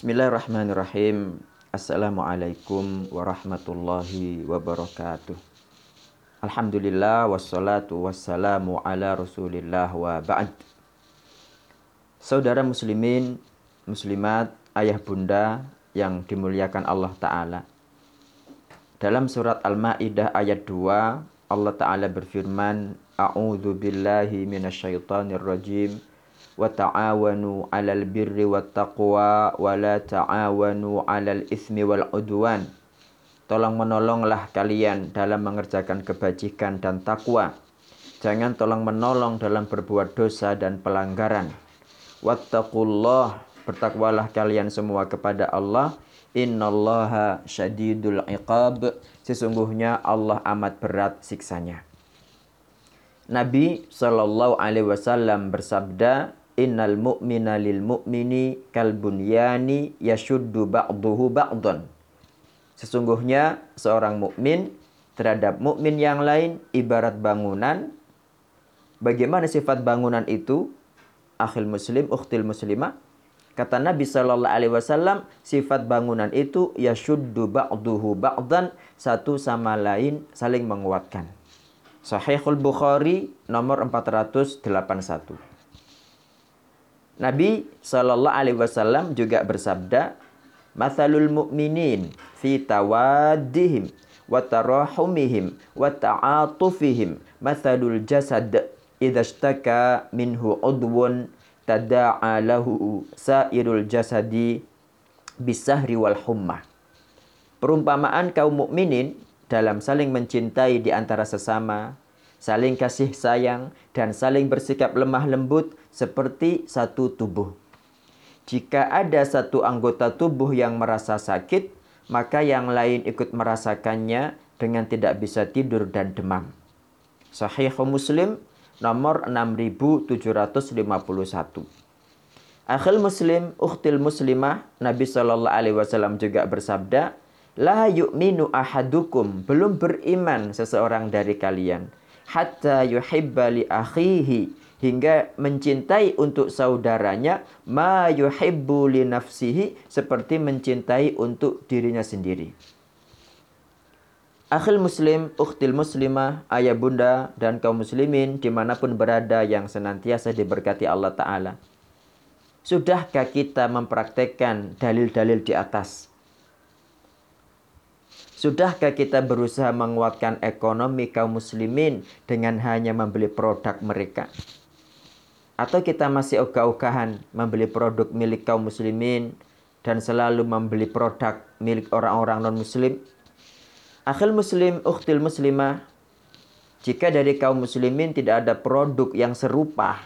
Bismillahirrahmanirrahim. Assalamualaikum warahmatullahi wabarakatuh. Alhamdulillah wassalatu wassalamu ala rasulillah wa ba'd. Saudara muslimin, muslimat, ayah bunda yang dimuliakan Allah Ta'ala. Dalam surat Al-Ma'idah ayat 2, Allah Ta'ala berfirman, A'udhu billahi minasyaitanir rajim taqwa. Tolong menolonglah kalian dalam mengerjakan kebajikan dan takwa. Jangan tolong menolong dalam berbuat dosa dan pelanggaran. Wattaqullah, bertakwalah kalian semua kepada Allah. Innallaha syadidul iqab. Sesungguhnya Allah amat berat siksanya. Nabi Shallallahu Alaihi Wasallam bersabda, innal mu'mina lil mu'mini kal bunyani yashuddu ba'duhu ba'dhan. Sesungguhnya seorang mukmin terhadap mukmin yang lain ibarat bangunan. Bagaimana sifat bangunan itu? Akhil muslim, ukhtil muslimah. Kata Nabi Shallallahu Alaihi Wasallam, sifat bangunan itu yashuddu ba'duhu ba'dan satu sama lain saling menguatkan. Sahihul Bukhari nomor 481. Nabi Shallallahu Alaihi Wasallam juga bersabda, "Mathalul mu'minin fi tawaddihim wa tarahumihim wa ta'atufihim mathalul jasad idza ishtaka minhu udwun tada'a lahu sairul jasadi bisahri wal humma." Perumpamaan kaum mukminin dalam saling mencintai di antara sesama, saling kasih sayang, dan saling bersikap lemah lembut seperti satu tubuh. Jika ada satu anggota tubuh yang merasa sakit, maka yang lain ikut merasakannya dengan tidak bisa tidur dan demam. Sahih Muslim nomor 6751. Akhil Muslim, ukhtil muslimah, Nabi Shallallahu Alaihi Wasallam juga bersabda, La yu'minu ahadukum, belum beriman seseorang dari kalian hatta yuhibba li akhihi hingga mencintai untuk saudaranya ma yuhibbu li nafsihi seperti mencintai untuk dirinya sendiri. Akhil muslim, ukhtil muslimah, ayah bunda, dan kaum muslimin di mana pun berada yang senantiasa diberkati Allah Ta'ala. Sudahkah kita mempraktekkan dalil-dalil di atas? Sudahkah kita berusaha menguatkan ekonomi kaum muslimin dengan hanya membeli produk mereka? Atau kita masih ogah-ogahan membeli produk milik kaum muslimin dan selalu membeli produk milik orang-orang non-muslim? Akhil muslim, ukhtil muslimah, jika dari kaum muslimin tidak ada produk yang serupa,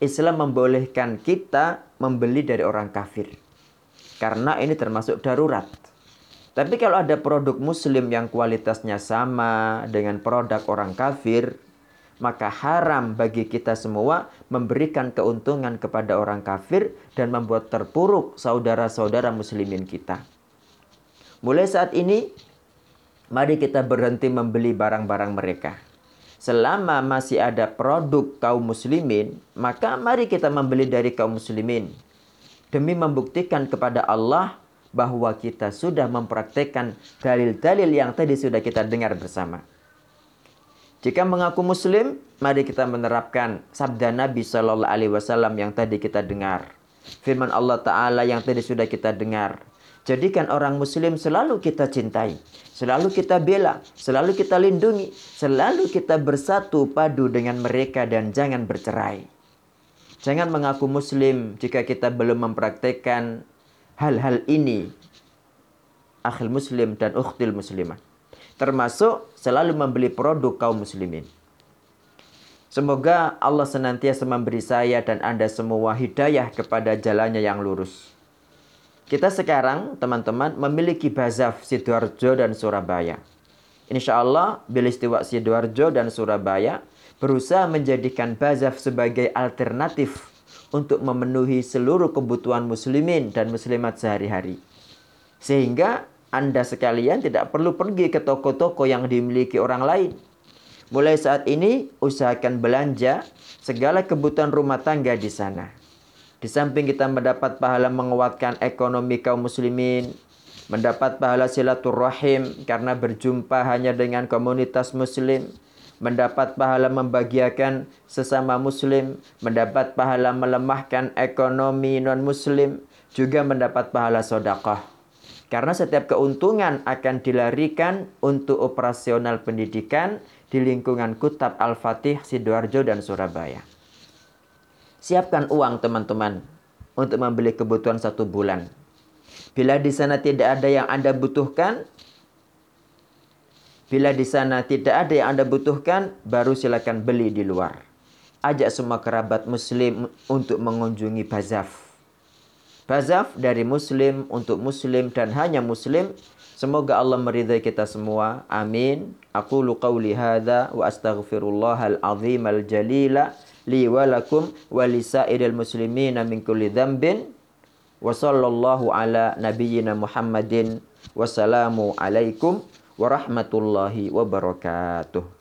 Islam membolehkan kita membeli dari orang kafir. Karena ini termasuk darurat. Tapi kalau ada produk muslim yang kualitasnya sama dengan produk orang kafir, maka haram bagi kita semua memberikan keuntungan kepada orang kafir dan membuat terpuruk saudara-saudara muslimin kita. Mulai saat ini, mari kita berhenti membeli barang-barang mereka. Selama masih ada produk kaum muslimin, maka mari kita membeli dari kaum muslimin. Demi membuktikan kepada Allah bahwa kita sudah mempraktekkan dalil-dalil yang tadi sudah kita dengar bersama. Jika mengaku muslim, mari kita menerapkan sabda Nabi Shallallahu alaihi wasallam yang tadi kita dengar. Firman Allah taala yang tadi sudah kita dengar. Jadikan orang muslim selalu kita cintai, selalu kita bela, selalu kita lindungi, selalu kita bersatu padu dengan mereka dan jangan bercerai. Jangan mengaku muslim jika kita belum mempraktekkan hal-hal ini akhil muslim dan ukhtil muslimah. Termasuk selalu membeli produk kaum muslimin. Semoga Allah senantiasa memberi saya dan Anda semua hidayah kepada jalannya yang lurus. Kita sekarang, teman-teman, memiliki Bazaf Sidoarjo dan Surabaya. Insya Allah, Bilistiwa Sidoarjo dan Surabaya berusaha menjadikan Bazaf sebagai alternatif untuk memenuhi seluruh kebutuhan muslimin dan muslimat sehari-hari. Sehingga Anda sekalian tidak perlu pergi ke toko-toko yang dimiliki orang lain. Mulai saat ini usahakan belanja segala kebutuhan rumah tangga di sana. Di samping kita mendapat pahala menguatkan ekonomi kaum muslimin, mendapat pahala silaturahim karena berjumpa hanya dengan komunitas muslim, mendapat pahala membahagiakan sesama muslim, mendapat pahala melemahkan ekonomi non-muslim, juga mendapat pahala sodakoh. Karena setiap keuntungan akan dilarikan untuk operasional pendidikan di lingkungan Kutab Al-Fatih, Sidoarjo, dan Surabaya. Siapkan uang teman-teman untuk membeli kebutuhan satu bulan. Bila di sana tidak ada yang Anda butuhkan, bila di sana tidak ada yang Anda butuhkan, baru silakan beli di luar. Ajak semua kerabat muslim untuk mengunjungi Bazaf. Bazaf dari muslim untuk muslim dan hanya muslim. Semoga Allah meridai kita semua. Amin. Aku qawli hadha wa astaghfirullahal azim al jalila li wa lakum wa muslimina min kulli dhanbin wa sallallahu ala nabiyyina Muhammadin wassalamu alaikum warahmatullahi wabarakatuh